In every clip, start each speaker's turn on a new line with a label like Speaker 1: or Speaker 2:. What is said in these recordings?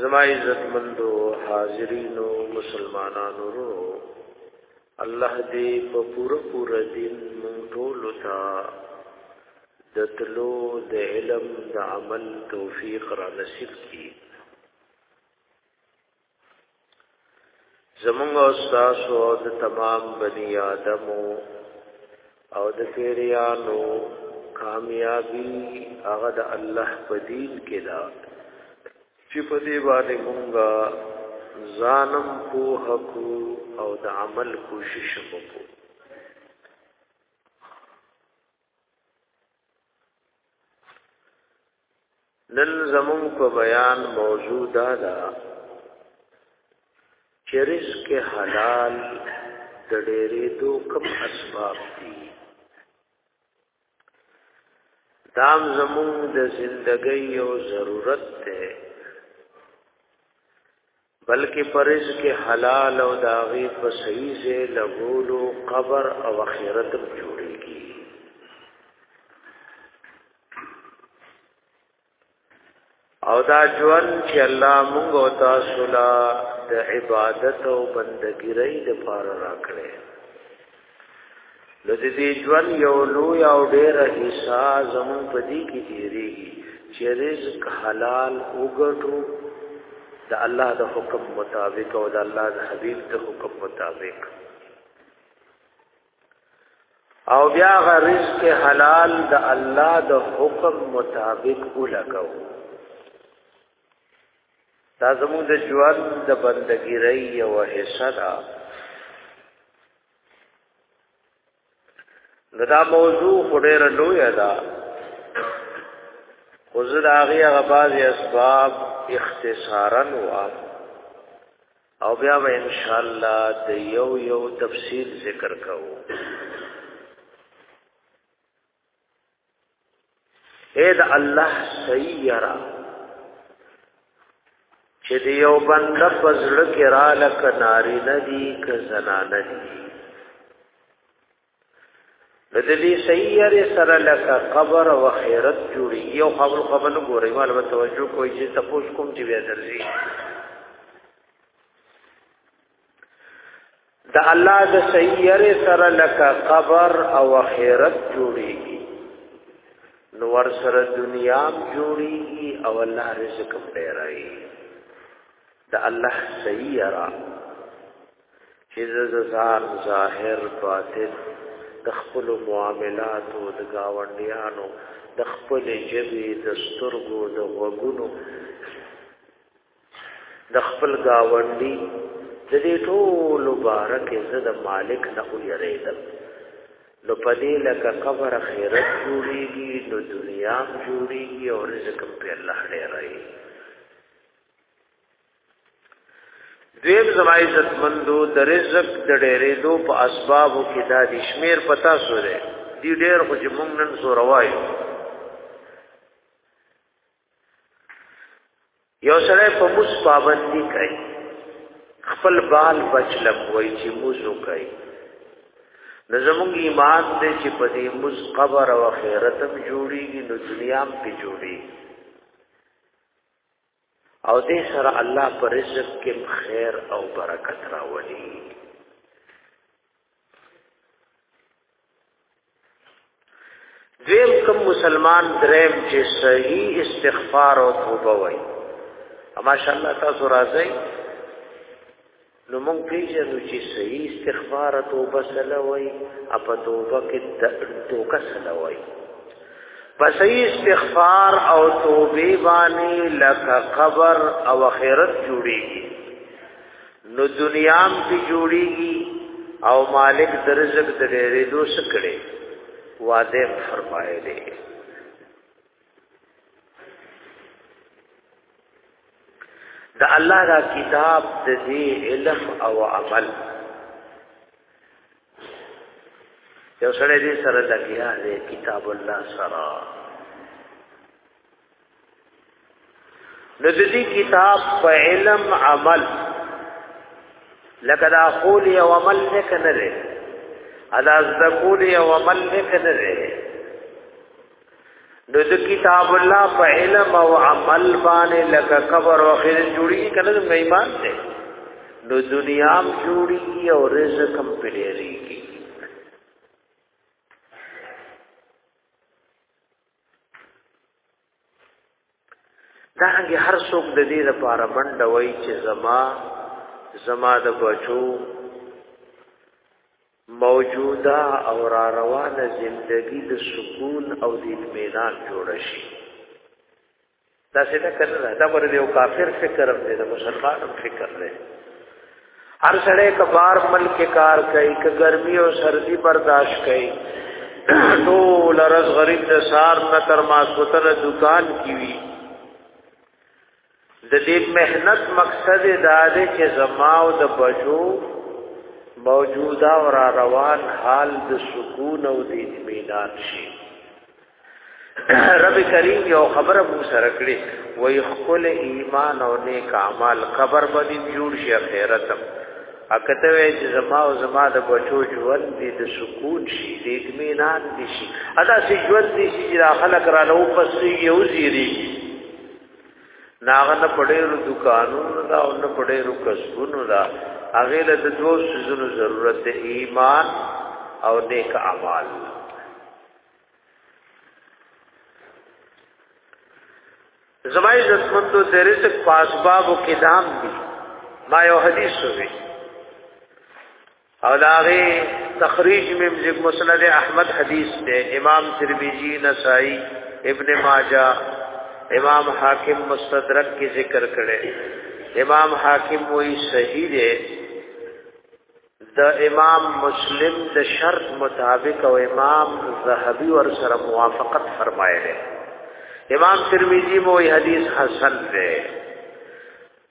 Speaker 1: زما عزت مندو حاضرینو مسلمانانو رو الله دې په پوره پوره دین مونږ ټول ته د تلو د علم د عمل توفیق را نصیب کړي زمونږ او تاسو او د تمام بنی آدم او د پیریانو کامیابی هغه د الله په دین کې ده چې په دې باندې مونږه ځانم کوه کو او د عمل کوشش وکړو نن زمون په بیان موضوع دا ده چې رزق حلال د ډېرې دو کوم اسباب دي دام زمون د زندګۍ یو ضرورت ده بلکې پرز کې حلال او داغي په صحیح ځای لګولو قبر او اخرت جوړيږي او دا ژوند چې الله موږ او تاسو لا د عبادت او بندګۍ لپاره راکړي د دې ژوند یو لوی او ډېر حصہ زمون په دې کې تیریږي چې رزق حلال وګټو د الله د حکم مطابق او د الله د حبیب د حکم مطابق او بیا غ رزق حلال د الله د حکم مطابق ولګو دا زموږ د ژوند د بندګیرۍ یو حصہ ده نو دا موضوع خډیر لوی ده خو زه د هغې هغه بعضې اسباب اختصارا وام او بیا به انشاءالله د یو یو تفصیل ذکر کوو اے دا الله سیرا چې دی یو بند پزړه کې را لک ناری ندی ک زنان دی بدلی سیر سره لک قبر و خیرت جوړی یو خپل خپل ګورې مال به توجه کوی چې تاسو کوم چې بیا درځي د الله د سیاره سره لکه قبر او خیرت جوړیږي نو ور سره دنیا جوړیږي او الله رزق پیراي د الله سیاره چې ززار ظاهر باطن د خپل معاملات او د گاونډیانو د خپل جبې د سترګو د وګونو د خپل گاونډي د دې ټول مبارک زده مالک نه ویریدل نو پدې لکه قبر خیرت جوړیږي نو دنیا جوړیږي او رزق په الله ډیر راځي دویم زما عزت مندو د رزق د ډېرې دو په اسبابو کې دا د شمیر پتا سره دی ډېر خو چې مونږ نن سو روایو یو سره په موس پابندي کوي خپل بال بچ لکوي چې موزو کوي نو زموږ ایمان دې چې په دې موس قبر او آخرت هم جوړيږي نو دنیا هم په جوړي او دې سره الله پر رزق کې خیر او برکت راولي دیم کوم مسلمان دریم چې صحیح استغفار او توبه وایي ماشاءالله تاسو راځئ نو مونږ پیژنو چې صحیح استغفار او توبه سره وایي اپ توبه کې توکه سره وایي پس استغفار او توبه باندې لکه قبر او خیرت جوړیږي نو دنیام پی جوړیږي او مالک درزق د ډېرې دو سکړي وعده فرمایلی د الله دا کتاب د دې علم او عمل یو سره دې سره لګیا دی کتاب الله سره د دې کتاب په علم عمل لکه دا قول یو عمل نه کنه لري ادا د قول یو عمل نه کنه لري نو د کتاب الله په علم او عمل باندې لکه قبر او خیر جوړی کنه د ایمان ته نو دنیا هم جوړی او رزق هم پیډېږي دا هغه هر څوک د دې لپاره منډه وای چې زما زما د بچو موجوده او را روانه زندگی د سکون او د اطمینان جوړ شي دا څه نه کړل دا ور دی او کافر فکر دی د مسلمان فکر دی هر سړی کبار ملک کار کوي ک ګرمي او سردي برداشت کوي ټول رز غریب د سار نه تر ما سوتره دکان کیوي د دې مهنت مقصد دا دی چې زما او د بچو موجوده او را روان حال د سکون او د اطمینان شي رب کریم یو خبره مو سره کړی وای خپل ایمان او نیک اعمال خبر باندې جوړ شي خیرت اکته وی چې زما او زما د بچو ژوند دې د سکون شي د اطمینان دي شي ادا سي ژوند دي شي چې خلک را نو پس یو زیری ناغه نه پډېرو دکانونو دا او نه پډېرو کسبونو دا هغه له دوه سيزونو ضرورت دی ایمان او نیک اعمال زما عزتمندو د رزق په اسبابو کې دام دي ما یو حدیث وی او داغه تخریج مې مجب مسند احمد حدیث دی امام ترمذی نسائی ابن ماجہ امام حاکم مستدرک کې ذکر کړي امام حاکم وی صحیح دی د امام مسلم د شرط مطابق او امام زهبي ور سره موافقت فرمایلی امام ترمذی مو حدیث حسن دی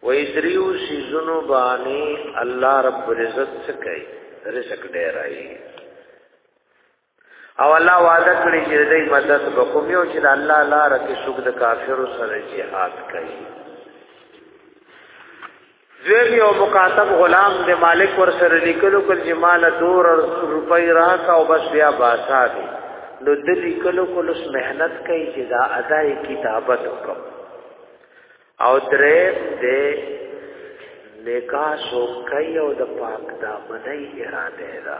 Speaker 1: وې دریو سيزونو باندې الله رب العزت څخه رزق ډېرای او الله وعده کړی چې دې مدد وکوم یو چې الله لار کې شوک د کافرو سره jihad کوي دویم یو مکاتب غلام د مالک ور سره لیکلو کل چې مال دور روپۍ راکا او بس بیا باسا دي نو د لیکلو کول اس مهنت کوي چې دا اداي کتابت وکم او درې دې نکاح شو کوي او د پاک دا منۍ اراده ده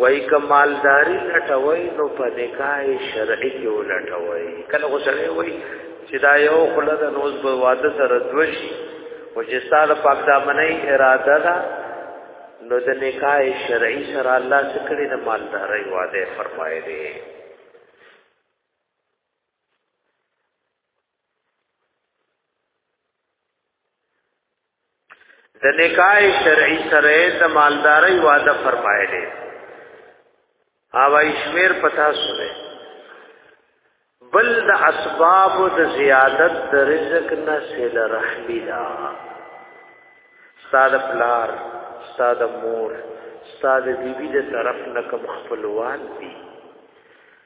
Speaker 1: وای کمالداری لټوي نو په نکاح شرعي کې ولټوي کله غوښړې وای چې دا یو خلد نوز په واده سره دوشي او چې ستاره پاک دامنې اراده ده نو د نکاح شرعي سره الله څخه د مالداري وعده فرمایلی د نکاح شرعي سره د مالداري وعده فرمایلی او ایشمیر پتا سره بل د اسباب د زیادت د رزق نه سیل رحمی دا استاد پلار استاد مور استاد بیبي د طرف نه کوم خپلوان دي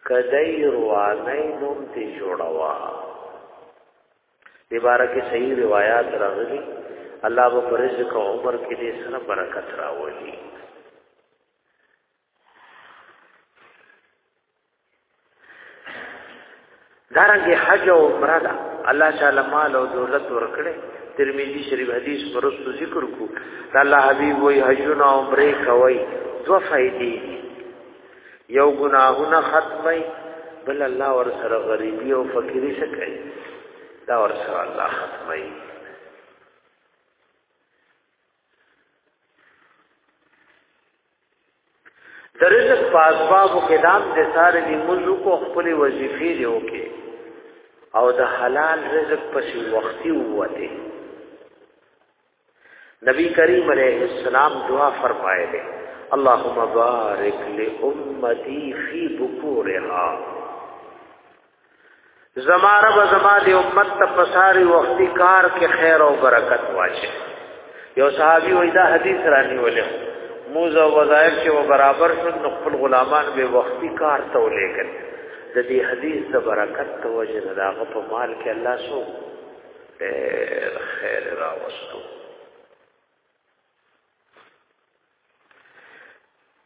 Speaker 1: کدی روانه نوم ته جوړوا دی بارا کې صحیح روایت راغلي الله به پر رزق او عمر کې دې سره برکت راوړي دارنګ حج او عمره دا الله تعالی مال او دولت ورکړي ترمذی شریف حدیث پرستو ذکر کو دا الله حبیب وای حجونه عمره کوي دو فائدې یو ګناهونه ختمي بل الله ور سره غریبي او فقيري څه کوي دا ور سره الله ختمي درجه پاسبابو کې دام د ساره دی موضوع کو خپل وظیفې دی وکي او د حلال رزق پسې وختي ووته نبی کریم علیہ السلام دعا فرمائے دے اللہم بارک لأمتی فی بکورہا زما رب زما دی امت ته پساری وختي کار کې خیر او برکت واچي یو صحابي وای دا حدیث رانی ولې موزه وظایف چې و برابر شو نو خپل غلامان به وختي کار ته ولېګل د دې حدیث د برکت توجه دغه په مال کې الله سو ډېر خیر راوستو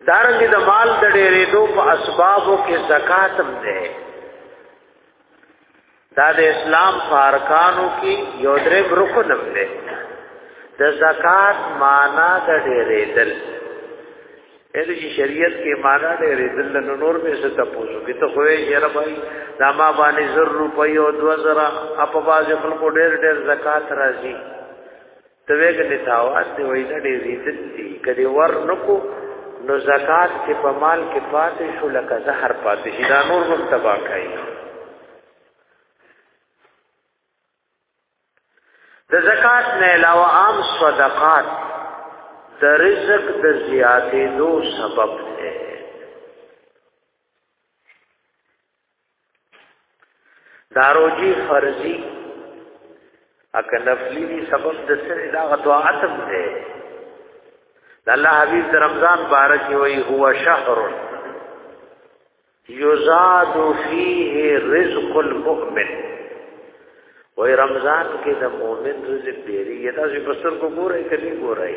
Speaker 1: دارنګ د مال د ډېرې دو په اسبابو کې زکات هم ده دا د اسلام فارکانو کې یو درې رکن هم ده د زکات معنا د ډېرې دل اله چې شریعت کې معنا لري دل نو نور به څه تاسو کې ته خوې یره بھائی دا ما باندې زر روپۍ او 2000 اپ باز خلکو ډېر ډېر زکات راځي ته وګنې تاوان دی وای نه ډېر عزت دي کدي ور نکو نو زکات چې په مال کې پاتې شو لکه زهر پاتې شي دا نور هم تباہ کوي د زکات نه علاوه عام صدقات د رزق د زیاتې دو سبب دی داروجی فرضی اکه نفلی دی سبب د سره دا غتو عتم دی د الله حبیب د رمضان بارک وی هو شهر یزاد فیه رزق المؤمن وای رمضان کې د مؤمن رزق ډیری یا تاسو په سر کو ګورئ کلی ګورئ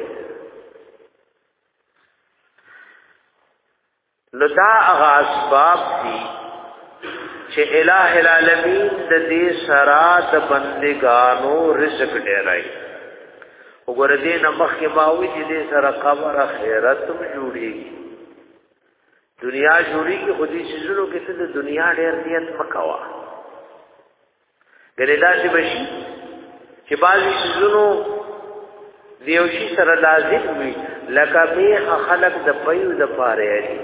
Speaker 1: نو دا هغه اسباب دي چې الٰه العالمین د دې سرا د بندګانو رزق ډیرای وګوره دې نمخ کې باوي چې دې سره قبر اخرت هم جوړيږي دنیا جوړی کې خو دې سيزونو کې ته د دنیا ډېر نیت مکوا ګلې دا چې بشي چې بعضی سيزونو دیو شي سره لازم وي لکه به خلق د پيو د پاره اړي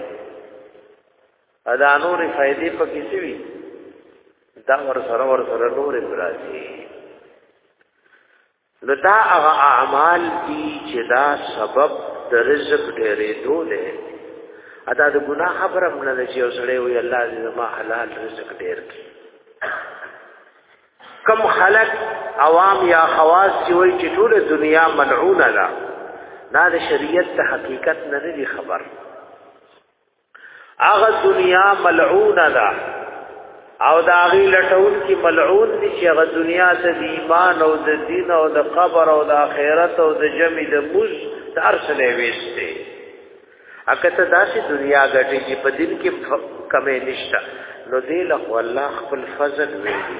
Speaker 1: ادا نور فائدې پکې څه وي دا ور سره ور سره نور براسي نو دا هغه اعمال دي چې دا سبب د رزق ډېرې دولې ادا د ګناه خبره مونږ نه چې اوسړې وي الله دې ما حلال رزق ډېر کړي کم خلق عوام یا خواص چې وایي چې ټول دنیا ملعونه ده دا د شریعت د حقیقت نه دی خبر هغه دنیا ملعونه ده او دا غي لټون کې ملعون دي چې هغه دنیا ته د ایمان او د دین او د قبر او د آخرت او د جمع د موز درس نه وېسته اګه ته داسې دنیا غټي چې په دین کې کمې نشته نو دې له الله خپل فضل ویلي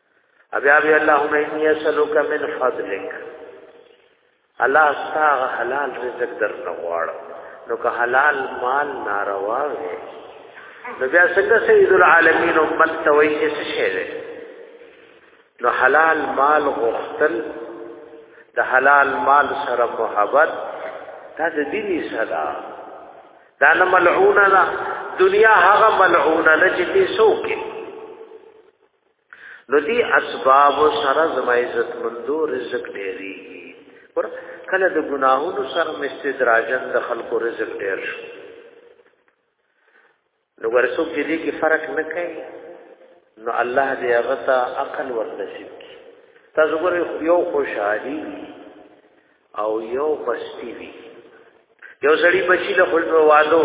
Speaker 1: ابي ابي اللهم اني اسالك من فضلك الله استغ حلال رزق در نه غواړم نو که حلال مال ناروا وي نو بیا څنګه سید العالمین امت ته وایي چې څه شی دی نو حلال مال غوښتل د حلال مال سره محبت دا د دیني صدا دا نه ملعونه ده دنیا هغه ملعونه ده چې دې سوکې نو دی اسباب سره زما عزت مندو رزق ډیری پر کله د ګناهونو سره مستدراجن د خلکو رزق ډیر شو نو ورسو کې دې کې فرق نه کوي نو الله دې هغه ته عقل ورنصیب کړي تاسو ګورئ یو خوشحالي او یو بستی وی یو سړی بچی له خپل والو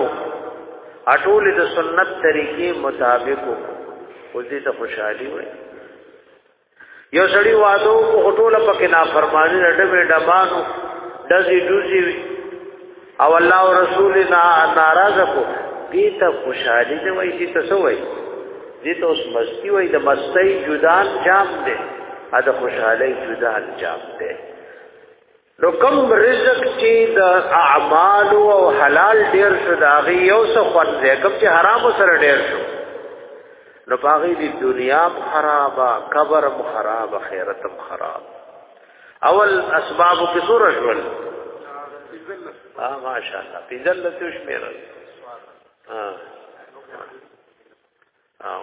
Speaker 1: اټول د سنت طریقې مطابق او دې ته خوشحالي وي یو سړی وادو کو ټول پکې نافرمانی رډبې ډبانو دزي دوزي او الله او رسول نا ناراض کو دې ته خوشحالي دی وای چې تاسو وای دې ته اوس مستی وای د مستی جدان جام دی ا د خوشحالي جدان جام دی نو کم رزق چې د اعمال او حلال ډیر شو دا غي یو څه خوان دی کم چې حرام سره ډیر شو نو پاغي دی دنیا خرابه قبر خراب خیرت خراب اول اسباب کې سور شول ها ماشاء الله په ذلت یو شمیر ها او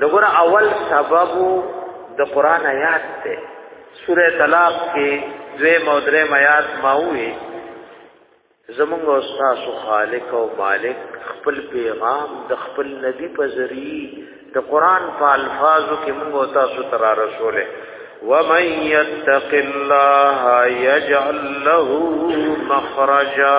Speaker 1: دغه اول سبب د قران آیات ته سوره طلاق کې دوی مودره میات ماوي زمونږ استاد خالق او مالک خپل پیغام د خپل نبی په ذریعہ د قران په الفاظو کې موږ او تاسو تر رسوله ومن يتق الله يجعل له مخرجا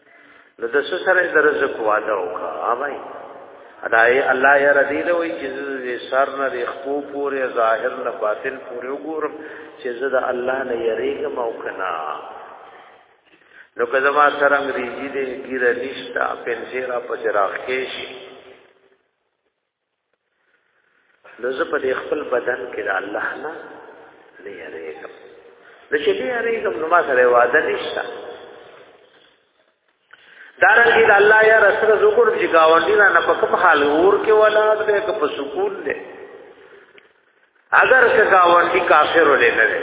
Speaker 1: نو د څه سره د رزق وعده وکړه اوبای ادای الله یا رضی له وی چې زه سر نه د خپو پورې ظاهر نه باطن پورې وګورم چې زه د الله نه یریږم او کنا نو که زما سره انګریزي دې ګیره نشتا پنځه را پسې راخې شي نو زه په دې خپل بدن کې د الله نه نه یریږم د چې نه یریږم نو ما سره وعده نشته دارنګه د الله یا رسول ذکر چې گاونډي نه په کوم حال اور کې ولاد به که په سکون دی اگر که گاونډي کافر ولې نه دی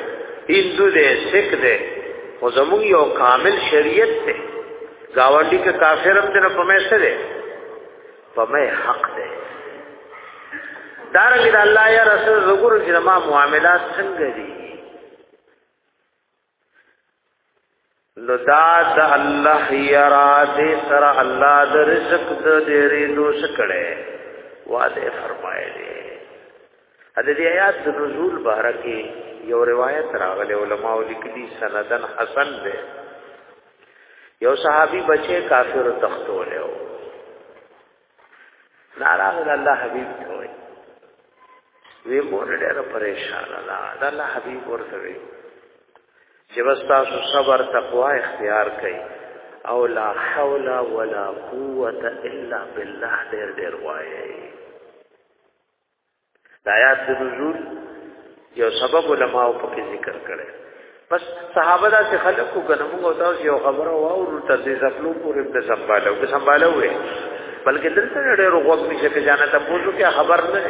Speaker 1: هندو دی سکھ دی خو زموږ یو کامل شریعت دی گاونډي که کافر هم دی نو په مې څه دی په مې حق دی دارنګ د الله یا رسول زګور چې ما معاملات څنګه دي نو دا د الله یرا دې سره الله د رزق د ډېرې دوس کړي واده فرمایلی د دې آیات د نزول باره کې یو روایت راغلی علما لیکلي سندن حسن دی یو صحابي بچي کافر تختولیو نارا د الله حبيب ته وي وی مور ډېر پریشان ده د الله حبيب ورته وي چې بس تاسو صبر تقوا اختیار کړئ او لا حول ولا قوت الا بالله ډېر ډېر وایي د آیات د نزول یو سبب علما او پکې ذکر کړي بس صحابه دا چې خلق کو کنه موږ تاسو یو خبره واو تر دې ځپلو پورې د سمبالو کې سمبالو وي بلکې دلته ډېر وغوږ نشي چې جانا ته پوزو کې خبر نه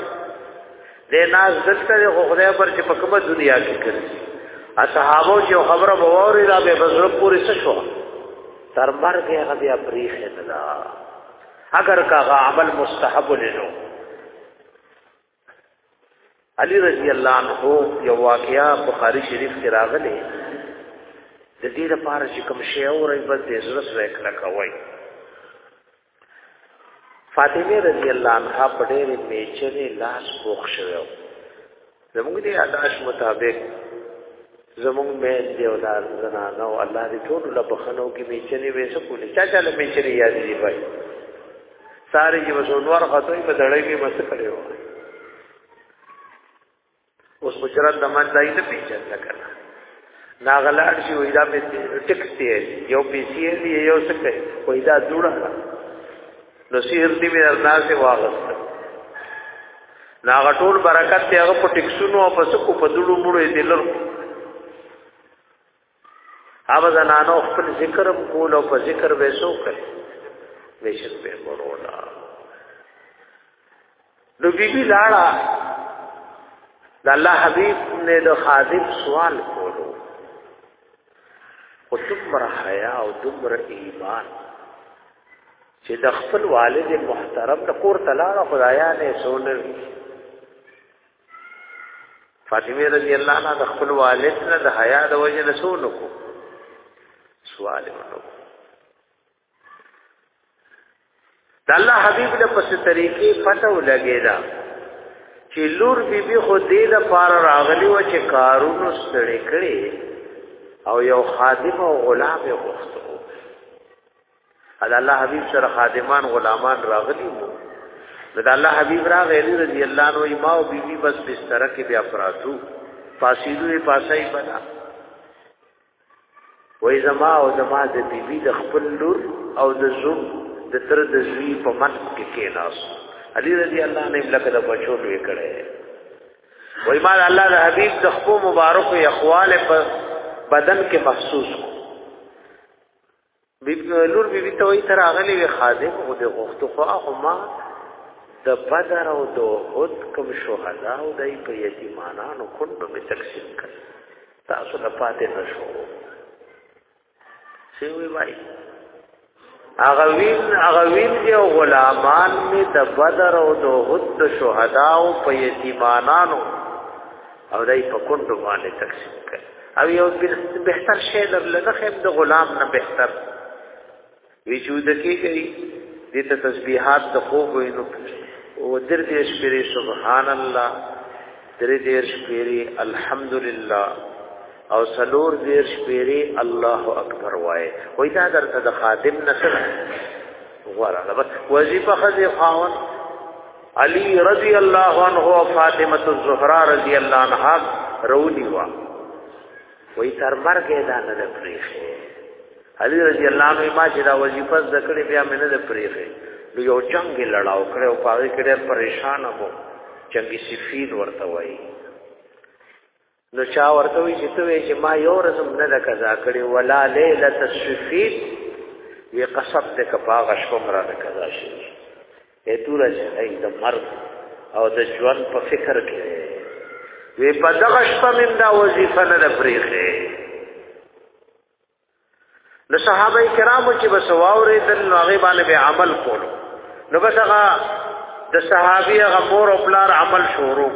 Speaker 1: دی ناز دلته خو خدای پر چې په کومه دنیا کې کړی اصحابو چې خبره ووري دا به بزرګ پورې څه شو تر مرګ هغه بیا پریخه نه اگر کا عمل مستحب لنو علی رضی الله عنه یو واقعیا بخاری شریف کې راغلی د دې لپاره چې کوم شی اوري بس دې زړه سره کړه کوي فاطمه رضی الله عنها په ډېر میچنې لاس پوښ شوی زموږ دې اداش مطابق زموږ مې دې ولار زنا نو الله دې ټول له بخنو کې میچنې وې څه کولې چا چا له میچنې یاد دي وای ساري یو زونور خطوي په دړې کې مست کړي و اوس مجرد دمان دای نه پیچل کړه ناغلاړ شي وای دا په ټیکس دی یو پیسې دی یو څه کوي وای دا جوړه نو سیر دی مې ارنا سي واغست نا غټول برکت ته هغه په ټکسونو او په سکو په دړو مړو دې لر هغه زنانو خپل ذکر کول او په ذکر به سو کړ بشک به ورولا نو بیبي لاړه د الله حبيب نه د خادم سوال کولو او تمره حیا او تمره ایمان چې د خپل والد محترم د کور تلاړه خدایا نه سونه فاطمه رضی الله عنها د خپل والد نه د حیا د وجه نه سونه کو سوال ورته د الله حبيب له پس طریقې پته ولګی دا چې لور بیبي خو دې د پار راغلی و چې کارونو ستړي کړي او یو خادم او غلام یې غوښتو د الله حبيب سره خادمان غلامان راغلي وو د الله حبيب راغی رضی الله عنه ما او بیبي بس بستر کې بیا پراتو فاسیدو پاسای بنا وای زما او زما د بیبي د خپل لور او د زوم د تر د زوی په منځ کې کېناس علي رضی الله عنه لکه د بچو لوی کړي وای ما الله د حبيب د خپل مبارک او اخوال په بدن کې محسوس کو لور بی بی ته وی تر اغلی وی خادم او د غوښتو خو هغه ما د بدر او د احد کوم شهدا او د په یتیمانانو کندو می تقسیم کړ تاسو نه پاتې نشو سی وی وای هغه وین هغه وین دی او غلامان می د بدر او د احد د شهدا او په یتیمانانو او دای په کندو باندې تقسیم کړ او یو بهتر شی در لنخم د غلام نه بهتر وجود کې گئی دې ته تسبیحات د خوب وینو او در دې شپری سبحان الله در دې شپری الحمدلله او سلور دې شپری الله اکبر وای وای دا درته د خادم نسل غواړه بس وظیفه خزي خاون علی رضی الله عنه او فاطمه الزهرا رضی الله عنها رونی وا وای تر مرګ دا نه ده پریخه علی رضی الله عنه ما چې دا وظیفه ذکر بیا مې نه ده پریخه نو یو جنگ لړاو کړو پاره کړه پریشان وو جنگی سفین ورته وای نو چا ورته وی چې ته چې ما یو رسم نه د قضا کړی ولا ليله الشفيت وی قصب د کپاغ شپم را د قضا شي ته تور چې ای د مرګ او د ژوند په فکر کې وی په دغه شپه من دا وظیفه نه د پریخه د صحابه کرامو چې بس واورې دل نو هغه باندې به عمل کولو نو بس هغه د صحابي هغه مور او پلار عمل شروع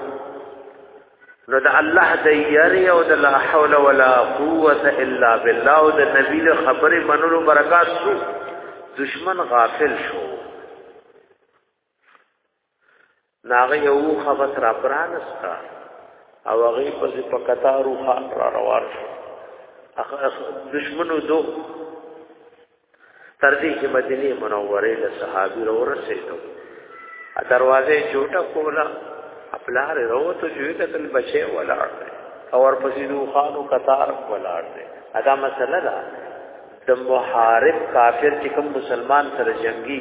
Speaker 1: نو د الله د یری او د لا حول ولا قوت الا بالله او د نبی له خبره منلو برکات شو دشمن غافل شو ناغه یو خبر را پرانستا او هغه په په قطارو خان را روان شو دشمنو دو تر دې چې مدینه منوره له صحابي ورسېدو دروازه جوټه کولا خپل هر وروته جوړه کتل بچي ولاړ او ورپسې دوه خانو قطار ولاړ دي ادا مسله ده د محارب کافر چې کوم مسلمان سره جنگي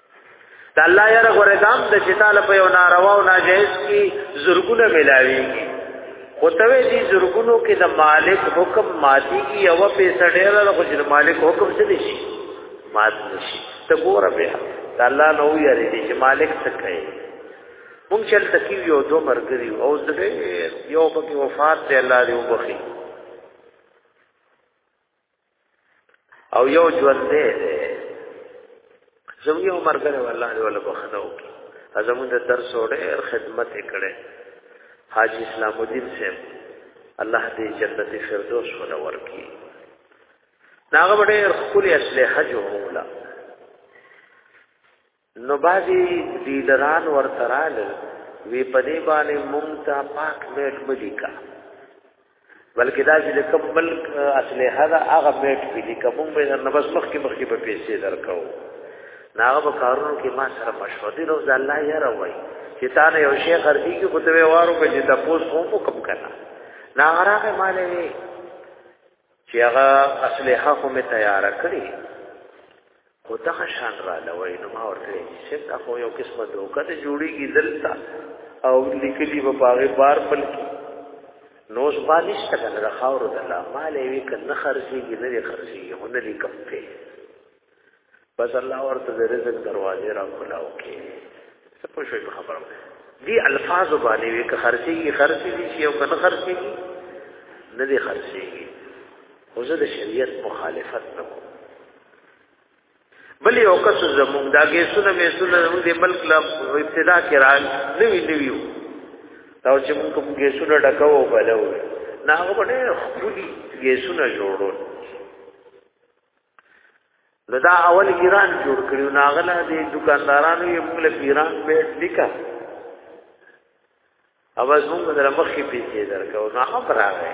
Speaker 1: د الله یې غره دام د شتال په یو ناروا او ناجیز کی زرګونه ملاوي او توې دي زرګونو کې د مالک حکم مادي کی یو پیسې ډېر له خو د مالک حکم څه دي شي مات نشي ته ګوره بیا د الله نو یې دي چې مالک څه کوي مونږ چل تکي یو دو مرګري او زړه یو پکې وفات دی الله دې وبخي او یو ژوند دی زموږ یو مرګره والله دی ولا بخنه وکي زموږ د درس وړه خدمت کړي حاجی اسلام الدین صاحب الله دې جنت فردوس ولا ورکي داغه ډېر خولي اصله حج ورولا نو بعضی ډیلران ورته راغلل وی په دې باندې مونږ ته پاک میټ ملیکا بلکې دا چې کوم بل اصله هدا هغه میټ ملیکا مونږ به نه بس مخ کې مخ کې په پیسې درکاو ناغه په کارونو کې ما سره مشورې روز الله یې راوي چې تا نه یو شی خرڅي کې په توې وارو کې چې تاسو هم کوم کنا ناغه راغه مالې چې هغه اسلحه خو می تیار کړی خو دغه شان را لوي نو ما ورته چې دا خو یو قسمه دوکه ته جوړیږي دلته او لیکلی په باغې بار پل کې نو اوس ما نشته کنه د خاورو د الله مال یې وی کنه خرجيږي نه لري خرجيږي هو نه لیکم په بس الله ورته د رزق دروازې را کولاو کې څه په شوي خبره دي الفاظ باندې وي که خرسي کی خرسي دي چې او کنه خرسي کی نه دي خرسي کی خو زه د شریعت مخالفت نه کوم بلې او کس زمونږ دا کې سونه مې سونه زمونږ د ملک لا ابتدا کې را نوی نوی وو دا چې مونږ کوم کې سونه ډکاو بلو نه هغه باندې خولي کې سونه جوړول نو دا اول ایران جوړ کړو ناغله دې دکاندارانو یې موږ له ایران په لیکا اواز موږ در مخې پیسې درکو نه خبر راغی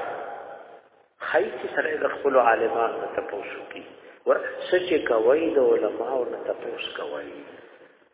Speaker 1: خای چې سره د خپل عالمانو ته پوښتنه کی ور سچ کوي د علماو نه تاسو کوي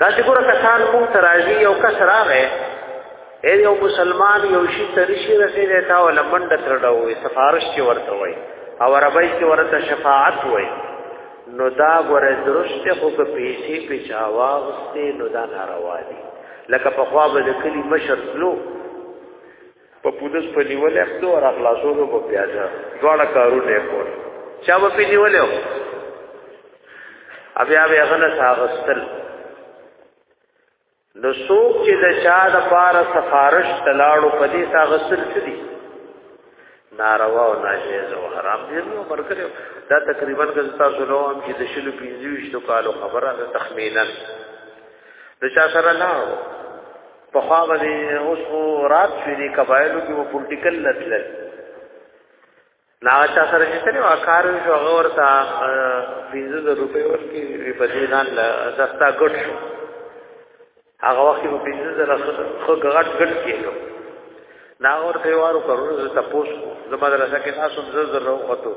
Speaker 1: دا چې ګوره کسان مونږ ته راځي یو کس راغی اے یو مسلمان یو شي ترشي رسېدې تا ول منډه ترډه وې سفارش چې ورته وای او عربی کې ورته شفاعت وای نو دا ګوره درسته خو په پیسې په چاوا واستې نو دا ناروا دي لکه په خوا به د کلی مشر تلو په پودس په نیول اخته او اخلاصولو په پیاده دواړه کارونه کول چا په نیول او بیا به هغه نه ساغستل نو څوک چې د چا د پاره سفارش تلاړو په دې ساغستل کړي ناروا او ناجیز او حرام دي نو مرګره دا تقریبا که تاسو نو هم چې د شلو پنځويشتو کالو خبره ده تخمینا د چا سره لاړو په خوا باندې اوس رات شوې دي قبایلو کې و پولیټیکل نتلل نا چا سره چې تنه وکړ شو هغه ورته 20000 روپۍ ورکړي په دې ځان له سستا ګټ شو هغه وخت په 20000 خو ګټ ګټ کېلو نا ورته وارو کړو زه تاسو زما مدرسه کې تاسو زر زر وروته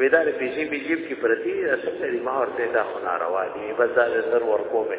Speaker 1: وېدار پیسې به جیب کې پرتی اصل لري ما ورته دا خو ناروا دي بس دا زر ورکو به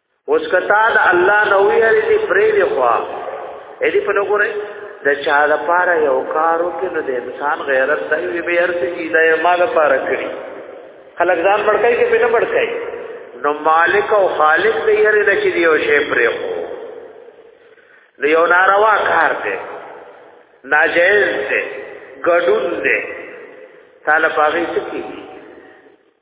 Speaker 1: اوس کتا د الله نو یې دې پرې دی خو اې دې په لګورې د چا د پاره یو کارو کې نو د انسان غیرت دی وی به ارته کی دا ما د پاره کړی خلک ځان بڑکای کې بنا بڑکای نو مالک او خالق دې یې نه چې یو شی پرې خو نو یو ناروا کار دی ناجیز دی ګډون دی تعالی پاغي څه کیږي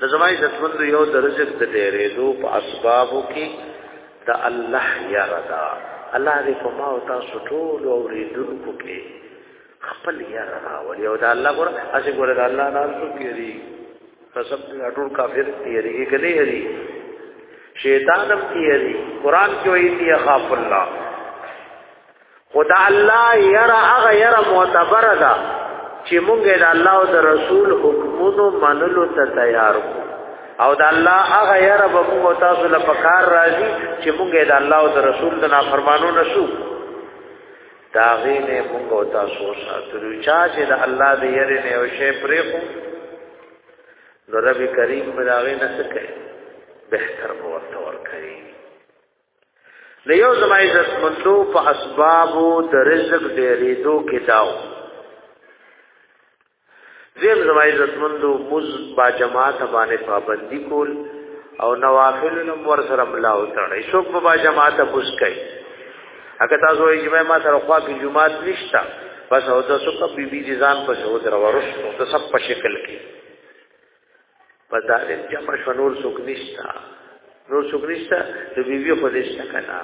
Speaker 1: د زما عزتمند یو د رزق د ډېرېدو په اسبابو کې د الله یاره ده الله دې په ما او تاسو ټول اورېدونکو کې خپل یاره راولي او د الله ګوره هسې ګوره د الله نه څوک یېري قسم دې ټول کافر یېرېږي که نه یېري شیطان هم یېري قرآن کې وایي یخاف الله خدا الله یرا هغه یرا معتبر ده چې مونږ د الله او د رسول حکمونو منلو ته تیار کو او د الله هغه یرا به مونږ تاسو له پکار راځي چې مونږ د الله او د رسول د نافرمانو نشو دا غینه مونږ او تاسو ساتلو چا چې د الله د یری نه او شی پرې خو نو رب کریم بلاغه نسکه بهتر مو ورته ورکړي د یو زما عزت مندو په اسبابو د رزق ډېرېدو کې داو زم زما عزت مندو مز با جماعت باندې پابندي کول او نوافل نم ور سره ملا او تړې شو په با جماعت بوس کوي اګه تاسو یې جمعه ما سره خوا کې جمعات نشتا بس او تاسو په بي بي ځان په شو درو ورسو د سب په شکل کې په ظالم جمع شو نور څوک نشتا نور څوک نشتا د بیبي خو دې شته کنه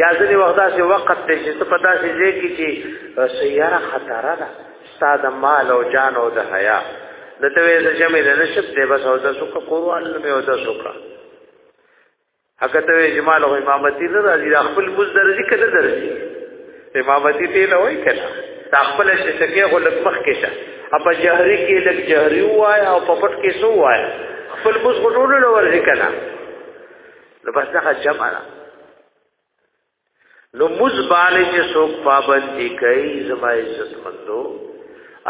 Speaker 1: یا ځلې وخت داسې وخت ته چې ته په داسې ځای کې چې سیاره خطر ده ستاد مال او جان او د حیا د توې د جمع نه نشب دی بس او د سوکا قرآن نه او د سوکا هغه ته اجمال او امامتي نه راځي دا خپل مز درځي کله درځي امامتي ته نه وای کله دا خپل شي څنګه غو لک مخ کې شه اپا جهري کې لک جهري وای او په پټ کې سو وای خپل مز غټول لور ځي کله نو بس دا جمع نه نو موز باندې چې څوک پابندي کوي زما عزت مندو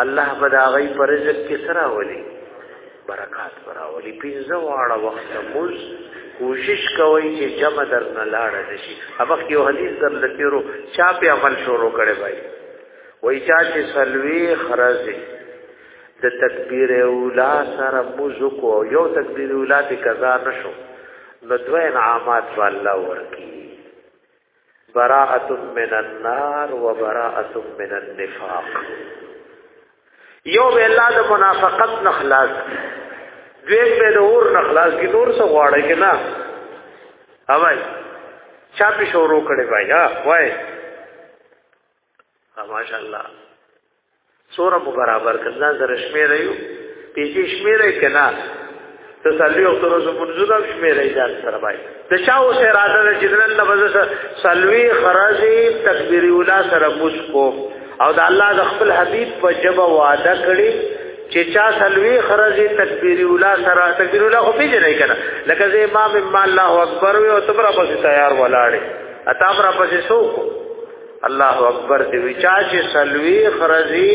Speaker 1: الله بداغي پر رزق کې سره ولي برکات براولي پینځه واړه وخت موز کوشش کوي چې جمع در نه لاړ شي هغه یو حدیث در لتیرو چا په عمل شروع کړي وای وای چا چې سلوي خرازي د تکبیر اولا سره موزو کو یو تکبیر اولا ته قضا نشو نو دوه انعامات به الله ورکی براءت من النار و براءت من النفاق یو به الله د منافقت نخلاص دویم به د اور نخلاص کی نور څه غواړي کې نه اوای چا په شروع کړي بای ها وای ماشاءالله سوره مو برابر کړه زره شمیر یو پیږي شمیر کنا ته سالوی او تر زمون زړه شمیر ایجاد سره بای د چا او سره راځل چې نن د وزه سالوی خرازی تکبیر ولا سره مسکو او د الله د خپل حبیب په جبه وعده کړی چې چا سلوي خرجي تکبیر الاولا سره تکبیر الاولا خو پیژنې کنه لکه زه امام امام الله اکبر وي او تبره پسې تیار ولاړې اتابره پسې سوکو الله اکبر دی وچا چې سلوي خرزي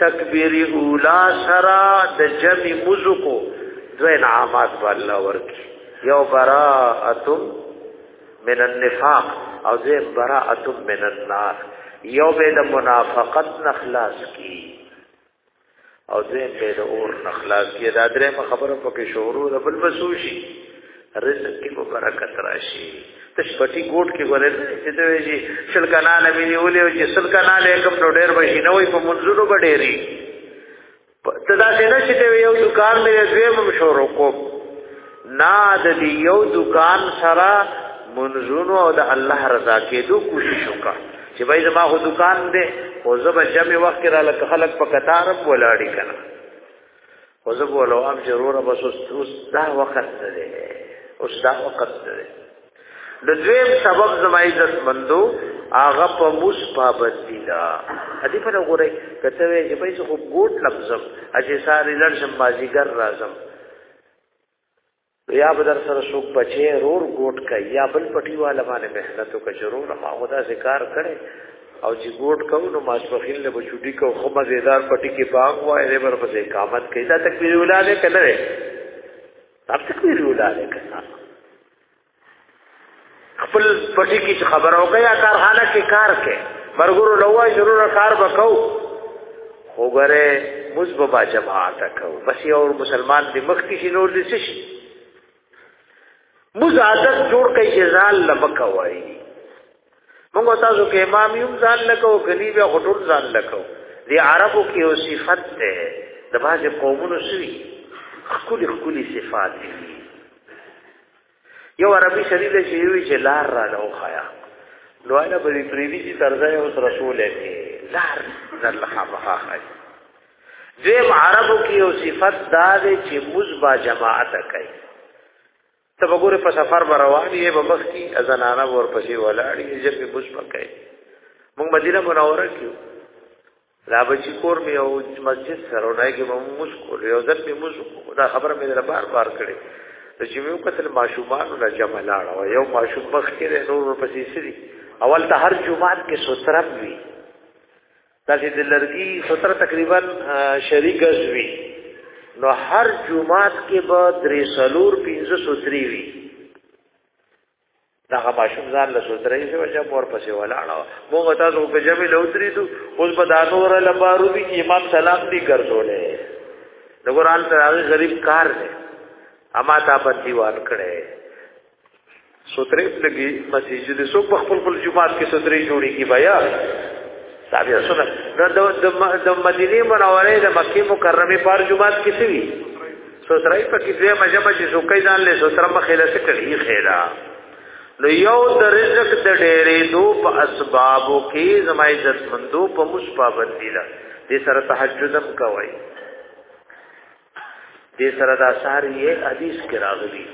Speaker 1: تکبیر اولا سرا د جمع مزکو دو انعامات والله ورکی یو براءت من النفاق او زه براءت من النار یو به د منافقت نخلاص کی او زین به د اور نخلاص کې دا درې خبره پکې شورو د بل بسوشي رزق کې په برکت راشي تش پټي ګوټ کې ورل چې ته وی شل کنا نه وی ولې او چې شل کنا له کوم نو ډېر بشي نه وي په منځونو بډېری تدا څنګه چې یو دکان مې دوی مشورو کوم نه د دې یو دکان سره منځونو او د الله رضا کېدو کوشش وکړه چې بای زما هو دکان دی او زب جمع وخت را لک خلق په قطار په ولاړی کنه او زب ولو ام ضرور بس اوس دا وخت دی اوس دا وخت دی د دویم سبب زما عزت مندو هغه په موس پابندی دا ادي په وګورئ کته وی چې پیسې خو ګوټ لفظم اجي ساري لړشم بازیګر راځم یا به در سره څوک بچي رور ګوټ کوي یا بل پټي والا باندې محنت وکړي ضرور ما خدا ذکر کړي او چې ګوټ کوو نو ماسپخین له بچوټي کو خو مزیدار پټي کې باغ وای دې بر پسې اقامت کوي دا تکبیر ولاله کنه تب تکبیر ولاله کنه خپل پټی کې خبرو کوي یا کارخانه کې کار کوي مرګورو لوای ضرور کار وکاو خو غره موږ به باجب آتا کو بس یو مسلمان دې مخکې شي نور دې شي موږ عادت جوړ کوي چې ځان لبک وایي موږ تاسو کې امام یو ځان لکو غنی به غټور ځان لکو دې عربو کې یو صفت ده د باج قومونو سوي خولي خولي صفات دي یو عربي سړي له شي وی چې لار را نه وخایا نو انا په دې پریوی چې ترځه اوس رسول یې لار نن له خامخا خای دیم عربو کې یو صفت دا دی چې مزبا جماعت کوي ته وګوره په سفر به روان یې به مخ کې ازنانه ورپسې ولاړې چې په مزبا کوي موږ مدینه منوره کې دا بچی کور مې او مسجد سره نه کې مو مشکل یو ځل مې مشکل دا خبره مې در بار بار کړې چې مې وکتل ماشومان له جمع لاړ او یو ماشوم مخ کې نور پسې سری اول ته هر جمعات کې سترم وی دا چې د لرګي ستر تقریبا شریک غزوی نو هر جمعات کې به درې سلور پنځه ستری وی دا هغه شوم ځان له سوترې شو چې مور پسې ولاړو موږ تاسو په جمع له اترې دو اوس په دانور لپاره به امام سلام دی ګرځولې د قران ته هغه غریب کار دی اما تا په دیوال کړي سوترې لګي مسجد سو په خپل خپل جمعات کې سوترې جوړي کی بیا دا بیا سره نو د مدینه منوره د مکه مکرمه پر جمعات کې سی سوترای په کې دې مجمع چې سوکې ځان له سوتر مخې له سکړي خیره نو یو د رزق د ډېرې دو په اسبابو کې زما عزت مندو په مش پابندی ده دې سره تهجدم کوي دې سره دا ساری حدیث کې راغلی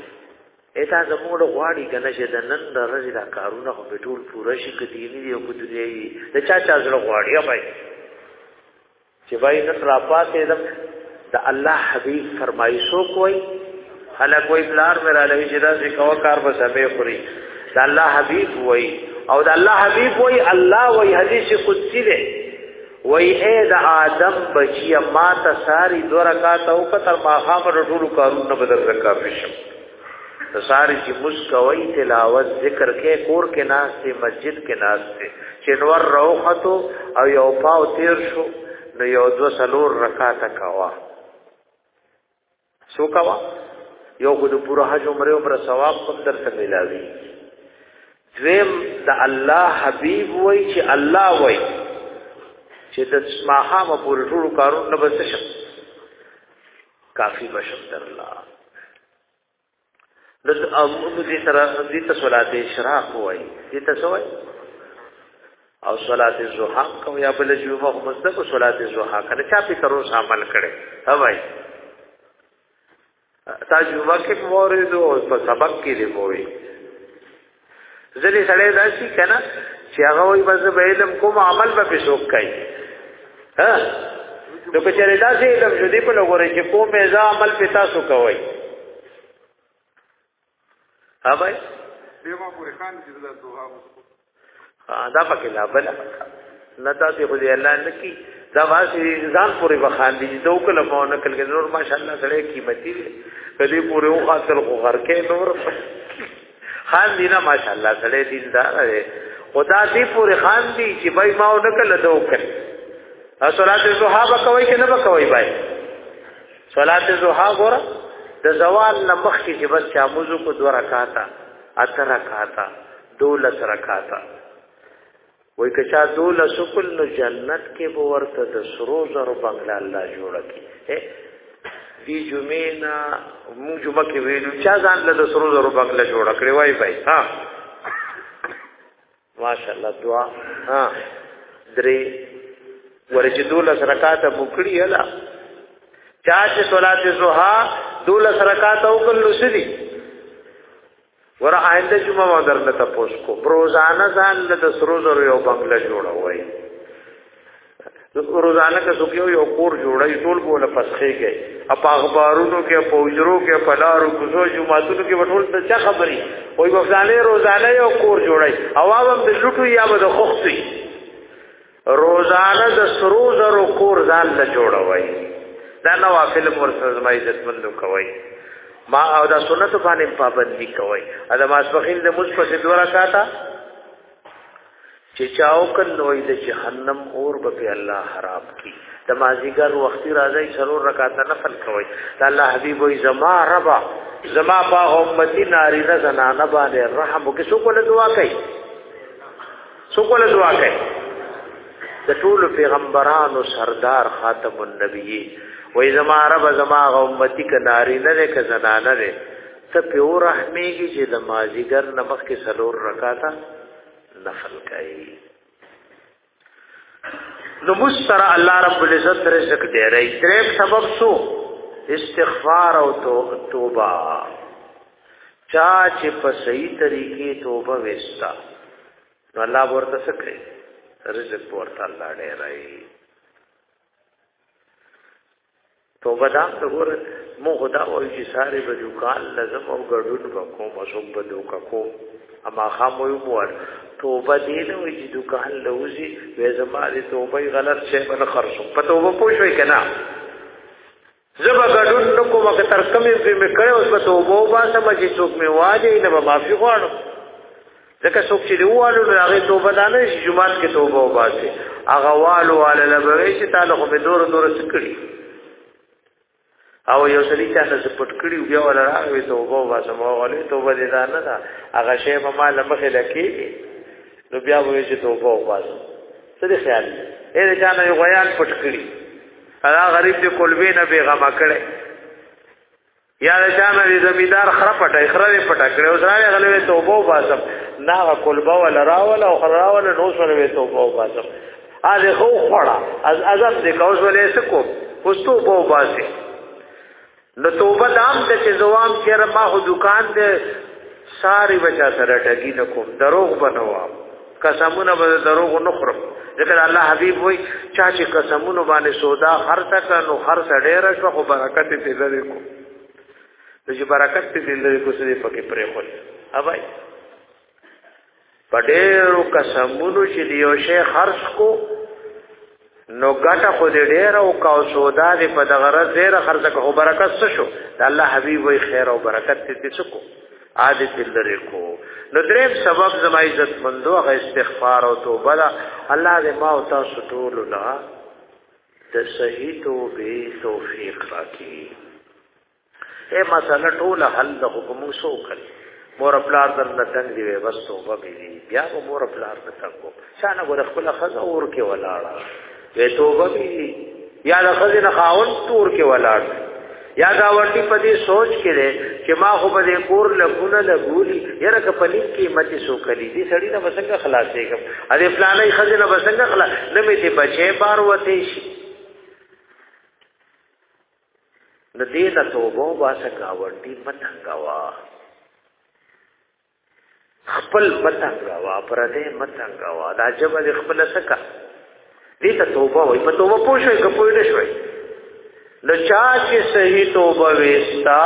Speaker 1: اته زموږ غواړي کنه چې د نن د ورځې دا کارونه خو به ټول پوره شي کدي نه یو کو دنیوي د چا چا زړه غواړي بای چې بای نن را پاتې دم د الله حبيب فرمایشو کوي هله کوئی بلار میرا لوي چې دا څه کوه کار به سمې خوري د الله حبيب وای او د الله حبيب وای الله وای حدیث قدسی دی وای اے د آدم بچیا ما ته ساری دو رکعات او کتر ما خامر ټول کارونه بدل رکعات شم د ساری چې مسکوي تلاوت ذکر کې کور کې ناس ته مسجد کې ناس ته چنور روحتو او یو پاو تیر شو نو یو دو سلور رکعات کوا سو کوا یو خود پورا حج عمره عمر ثواب کوم در څه ملاوي دویم د الله حبیب وای چې الله وای چې د ماهام پورې ټول کارونه بس شي کافی بشم در الله د امر دې سره دې ته صلات اشراق وای دې ته سوای او صلات الضحى کو یا بل جو مخ مصدق صلات الضحى کله چا په تر اوسه عمل کړي هواي تا جمعه کې مورید او په سبق کې دی وای ځلې سړی داسي کنه چې هغه وي بس به علم کوم عمل به پسوک کوي ها نو که چېرې داسې علم شو دی په لګورې چې کوم ځا عمل په تاسو کوي ها بھائی
Speaker 2: دیمه پورې خان چې دا دوه
Speaker 1: دا پکې لا بل نه دا دی خو دې الله نکی دا واسي ځان پورې بخان دي دا وکړه مو نه کله نور ماشاءالله سره قیمتي دي کله پورې و خاطر خو غرکه نور خان دي نه ماشاءالله سره دیندار دی خدا دې پورې خان دي چې بای ما نه کله دا وکړه اصلات صحابه کوي کې نه بکوي بای صلات زوحا ګور د زوال نه مخکې چې بس چا موضوع کو دوه رکعاته اته رکعاته دولس رکعاته وای که چا دولس کل نو جنت کې به ورته د سرو زرو بنگله الله جوړ کړي دی جمعې نه موږ جمعه کې ویلو چا ځان له سرو زرو بنگله جوړ کړی وای بھائی ها ماشاءالله دعا ها درې ورچې دولس رکعاته مکړی الا چا چې صلات الضحى دولس رکعاته وکړل سړي ور آینده جمعه ما درنه تاسو کو روزانه ځان له د سرو زرو یو بنگله جوړوي روزانه که څوک یو کور جوړي ټول بوله فسخې کوي اپ اخبارونو کې پوجرو کې پلارو کوزو جمعاتونو کې ټول څه چا خبري وای وفلانه روزانه یو کور جوړي او هم د لټو یا به د خوختي روزانه د سرو زرو کور ځان له جوړوي دا نوافل پر سزمای عزتمندو کوي ما او دا سنت باندې پابندي کوي دا ماسپخین د مز په سدورا کاته چې چاو کنوي د جهنم اور به الله حرام کی د مازیګر وختي راځي څلور رکعات نفل کوي دا الله حبيب وي زما ربا زما په امتی ناری نه زنانه باندې رحم وکړي څوک له دعا کوي څوک ول دعا کوي د ټول پیغمبرانو سردار خاتم النبی وای زما رب زما امتی ک ناری نه ده ک زنانه ده ته په رحمېږي چې د مازیګر نمخ کې سلور رکاته نفل کوي نو مستر الله رب العزت رزق دی رہی دریم سبب سو استغفار او توبه چا چې په صحیح طریقې توبه وستا نو الله ورته سکړي رزق ورته الله ډېر راي توبه دا ته ور مو خدا او چې ساره به دوکان لازم او ګډوډ وکوم او څوک به دوکا کو اما خامو یو مور توبه دې نه وي چې دوکان لوزي وې زماره توبه غلط شي بل خرصو په توبه پوښوي کنه زه به ګډون نه کوم که تر کومې پرې مې کړی اوس به توبه وباسم چې څوک مې واجهي نه به معافي غواړم ځکه څوک چې دی ووالو نو هغې توبه دا نه شي جومات کې توبه وباسي هغه والو واله له به وایي چې تا له خو مې دوره دوره څه کړي او یو سړي چا نه پټ کړي بیا ولا راغی توبه وباسم او غلې توبه دې دا نه ده هغه شی به ما له مخې لکې نو بیا به چې توبه وباسم څه دې خیال دې چا نه یو غیان پټ کړي دا غریب دې کولوی نه بیغمه کړي یا د چانه دې زمیدار خره پټه خره دې پټه کړي او زراوی غلوې توبه وباسم نه کولبا ولا راول او خره راول نو سره وې توبه وباسم ا دې خو خړه از عذاب دې کوس ولې سکو اوس توبه وباسي نو توبه دام د چې زوام چیر ما هو دکان دې ساری بچا سره ټګی نه کوم دروغ بنوا قسمونه به دروغ نه خورم ذکر الله حبیب وای چا چې قسمونه باندې سودا هر تک نو هر سړی را شو خو برکت دې لری کو چې برکت دې لری کو سړي پکې پرې خو اوبای په ډېرو قسمونو چې دی یو شی خرج کو نو ګټه خو دې ډېر او کا او سودا دې په دغه رز ډېر خرج کو او برکت څه شو د الله حبيب وي خیر او برکت دې څه کو عادي تلری کو نو دریم سبب زما عزت مندو غ استغفار او توبه دا الله دې ما او تاسو ټول لا د صحیح توبه توفیق راکړي اے مسله ټوله حل د حکم سو کړ مور پلار در نه تنگ دی بس توبه به دی بیا به مور پلار نه تنگو شانه ګور خپل خزه اور کې ولاړه وې توبه به دی یا د خزه نه خاون تور کې ولاړ یا دا ورته په دې سوچ کې دی چې ما خو به دې کور لګونه لګولي یره که په لیک کې متي سو کړی دې سړی نه بسنګ خلاصې کوم ا دې فلانه خزه نه بسنګ خلاص نه مې دې بچې بار وته شي د دې نه توبه واسه گاونډي متنګوا خپل متنګوا پر دې متنګوا دا جبه دې خپل سکا دې ته توبه وای په توبه پوه شوي که پوه نه شوي د چا چې صحیح توبه وستا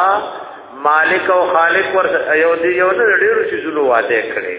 Speaker 1: مالک او خالق ور یو دې یو نه ډېر شي زلو واده کړي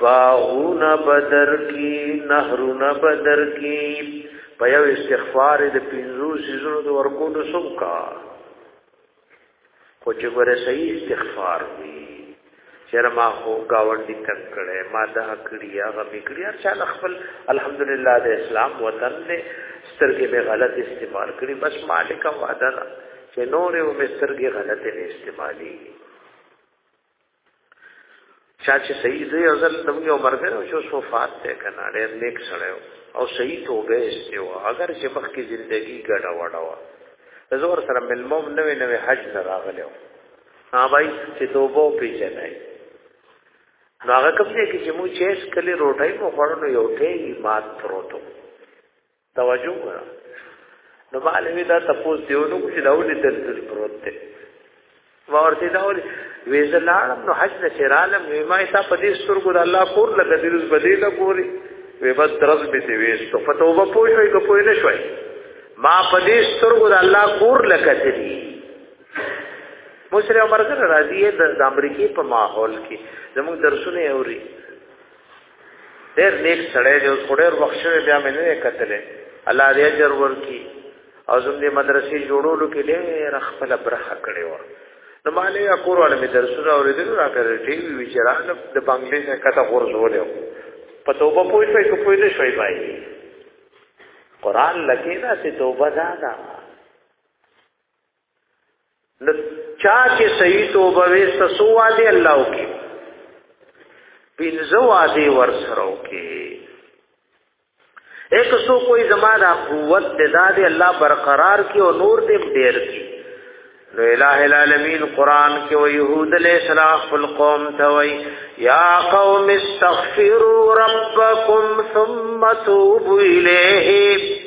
Speaker 1: باغونه بدر کی نهرونه بدر کی په یو استغفار د پینځو سيزونو د ورکولو سمکا خو چې ګوره صحیح استغفار وي چیرې ما خو گاونډي تنگ کړي ما دا کړی هغه می کړی هر چا خپل الحمدلله د اسلام وطن دې سترګې به غلط استعمال کړي بس مالک وعده ده چې نور یو مسترګې غلط نه استعمالي چا چې صحیح دی او ځل تم یو مرګ او شو صفات ته کنه ډېر نیک سره او صحیح توبه استیو اگر چې مخکې ژوندۍ ګډه وډه وا زور سره ملموم نوې نوې حج نه راغلو ها بھائی چې توبه پیژنای نو هغه کوم دې کې چې مو چیس کلی روټای مو خورنو یو ټی مات پروتو توجه وره نو معلومه دا تاسو دیو نو چې دا ولې دلته پروت دی ما ورته دا ولې وېزلالم نو حج نه چرالم وې ما ایسا په دې سترګو د الله کور لګې دې روز بدې لا ګوري وې بس درز به دې وېستو په توبه پوه شوې کو پوه نه شوې ما په دې سترګو د الله کور لګې دې مشر عمر سره راضي د امریکای په ماحول کې زموږ درسونه اوري ډېر نیک سړی دی اوس ډېر وخت شوی بیا مې نه کتلې الله دې اجر ورکړي او زموږ مدرسې جوړولو کې ډېر خپل برخه کړې و نو مالې اکور ول مې درسونه اورېدل راکړل ټي وی چې راغله د بنگلې نه کته غورځولې په توبه پوي شوي کو پوي نه شوي بای قران لکه نه چې توبه دا ده نو چا چې صحیح توبه وست سو وعده الله وکي پینځه وعده ور سره وکي ایک سو کوئی زما دا قوت دې دا دې الله برقرار کی او نور دې ډیر کی نو الہ العالمین قران کې او يهود علیہ السلام خپل قوم ته وای یا قوم استغفروا ربکم ثم توبوا الیه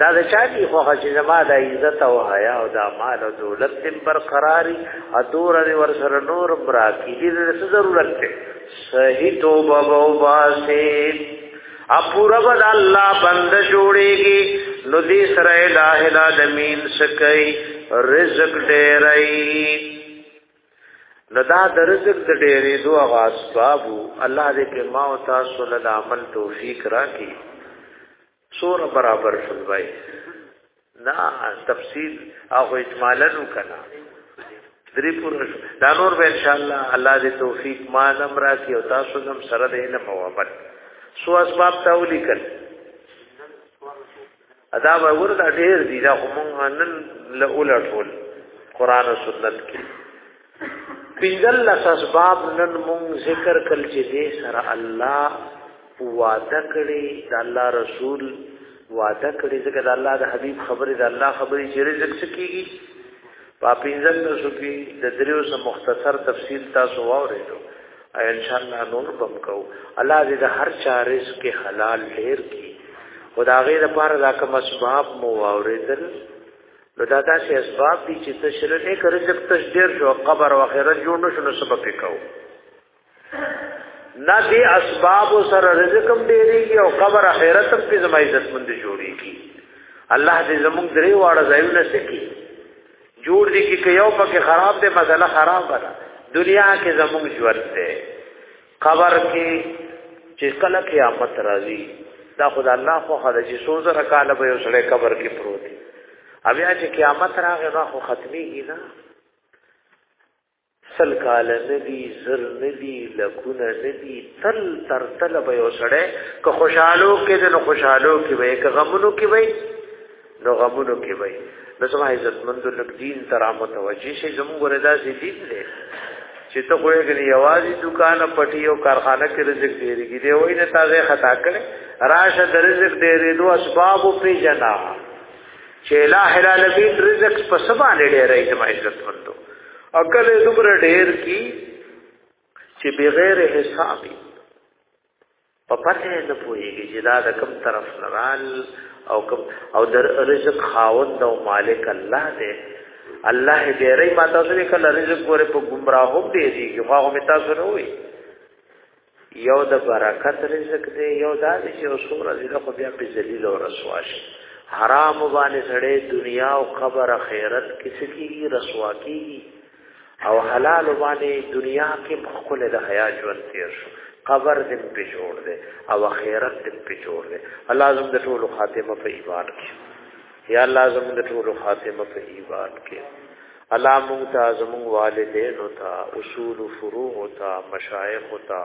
Speaker 1: دا د چا دی خو چې زما د عزت او حیا او د مال او دولت تم برقراری ادور ری ور سره نور برا کی دې څه ضرورت ته صحیح توبه او باسه ا پورا بد الله بند جوړيږي نو دې سره الہ العالمین سکي رزق ډېرای لدا د رزق د ډېرې دوه غاسبابو الله دې په ما او تاسو له عمل توفیق راکړي سور برابر شول بھائی نا تفصیل او اجمالا کنا دری پور دا نور به ان شاء الله الله دې توفیق ما نم را کی او تاسو نم سره دې نه موامل سو اسباب تا ولیکل ادا به ورته ډیر دي دا هم نن له اولټول قران او سنت کې پیدل لس اسباب نن مون ذکر کل چې دې سره الله وعده کړی د الله رسول وعده کړی ځکه د الله د حبیب خبره د الله خبره چې رزق سکیږي په پینځل نو سکی د دریو سم مختصر تفصیل تاسو واورېدو ان شاء الله نور بم کو الله دې د هر چا رزق کې حلال ډیر کی خدای غیر پر دا کوم اسباب مو واورېدل نو دا داسې اسباب دي چې ته شل نه کړې چې تش ډیر شو قبر او آخرت جوړ نشو نو سبب وکاو نه دې اسباب سره رزق هم ډېریږي او قبر آخرت هم په زما عزت مند جوړيږي الله دې زموږ درې واړه ځایونه سکی جوړ دي کې یو پکې خراب دي مسله خراب ده دنیا کې زموږ ژوند ده قبر کې چې کله قیامت راځي دا خدای الله خو خدای چې سوزه رکاله به وسړې قبر کې پروت دی بیا چې قیامت راغی نو خو ختميږي نه سل کال ندی زر ندی لکونه ندی تل تر تل به وسړې که خوشحالو کې د خوشحالو کې وي که غمونو کې وي نو غمونو کې وای نو زما عزت مند لک دین تر متوجه شي زموږ رضا سي دین دی چې ته خو یې یوازې دکان پټي او کارخانه کې رزق دیږي دی وای نه تازه خطا کړي راشه د رزق ډېرې دوه اسباب په جنا چې لا حلال بین رزق په سبا نه ډېرې زما عزت مندو عقل دومره ډېر کی چې بغیر حسابي په پته نه پوهیږي چې دا د کوم طرف نرال او کوم او د رزق خاوند او مالک الله دی الله دې رې ما تاسو دې کله رزق ګوره په گمراهو دې دي هغه می تاسو نه وي یو د برکت رزق دی یو دا چې رسول الله خو بیا په ذلیل او رسوا شي حرام باندې سړې دنیا او قبر اخرت کس کیږي رسوا کیږي او حلال باندې دنیا کې خپل د حیا ژوند تیر شو قبر دې په جوړ دې او آخرت دې په جوړ دې الله زم د ټولو خاتمه په ایمان کې یا الله زم د ټولو خاتمه په ایمان کې الله مونږ ته زموږ والدین او ته اصول فروع او ته مشایخ او ته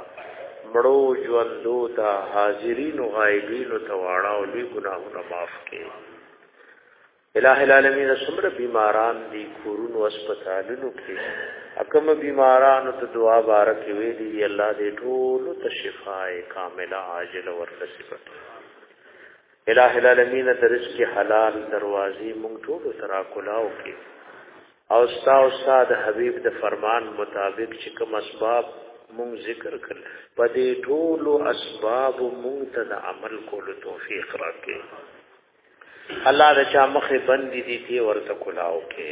Speaker 1: مړو ژوندو ته حاضرین او غایبین او ته واړه او لوی ګناهونه معاف کړي الہ العالمین سمره بیماران دی کورونو هسپتالونو کې اکم بیمارانو ته دعا بارک وی دی الله دې ټول ته شفای کامله عاجل ورکړي الہ العالمین ته رزق حلال دروازې مونږ ټول ترا کولاو کې او ستا او ساد حبیب د فرمان مطابق چې کوم اسباب مونږ ذکر کړل په دې ټول اسباب مونږ ته د عمل کولو توفیق راکړي الله د چا مخه بند دي تی ورته کلاو کې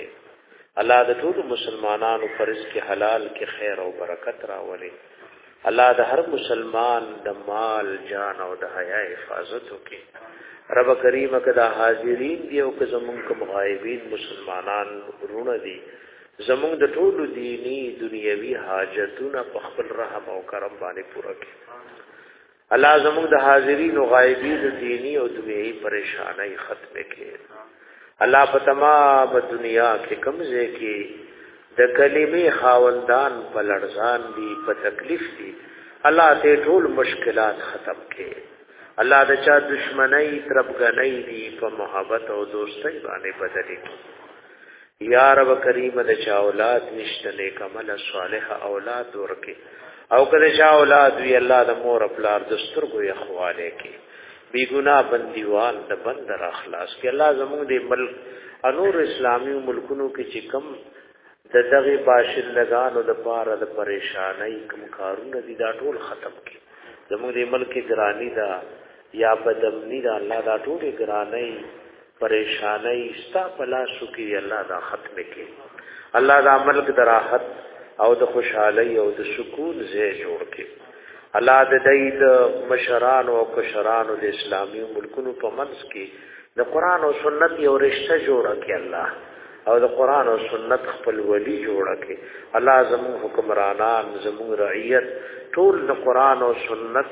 Speaker 1: الله د ټول مسلمانانو فرض کې حلال کې خیر او برکت راولي الله د هر مسلمان د مال جان او د حیا حفاظت وکړي رب کریم کدا حاضرین دی او که زمون کوم غایبین مسلمانان رونه دي زمون د ټول دینی دنیوي حاجتونه په خپل رحم او کرم باندې پوره کړي الله زموږ د حاضرین او غایبین د دینی او دنیوي پریشانای ختم کړي الله په تمام دنیا کې کمزې کې د کلمې خاوندان په لړزان دي په تکلیف دي الله ته ټول مشکلات ختم کړي الله د چا دشمنی تربګنۍ دي په محبت او دوستۍ باندې بدلې یا رب کریم د چا اولاد نشته نیک عمل صالح اولاد ورکه او کله چا اولاد وی الله د مور پلار د سترګو یې خواله کې بی ګنا بندیوان د بندر اخلاص کې الله زموږ دې ملک انور اسلامی ملکونو کې چې کم د دغه باشندگانو د پاره د پریشانای کم کارونه دي دا ټول ختم کړي زموږ د ملک ګرانی دا یا بدمنی دا الله دا ټول ګرانی پریشانای ستا په لاسو کې الله دا ختم کې الله دا ملک دراحت او د خوشحالي او د سکون ځای جوړ کې الله د دې د مشران او کشران د اسلامي ملکونو په منځ کې د قران او سنت یو رشتہ جوړ کې الله او د قران او سنت خپل ولی جوړ کې الله زمو حکمرانان زمو رعیت ټول د قران او سنت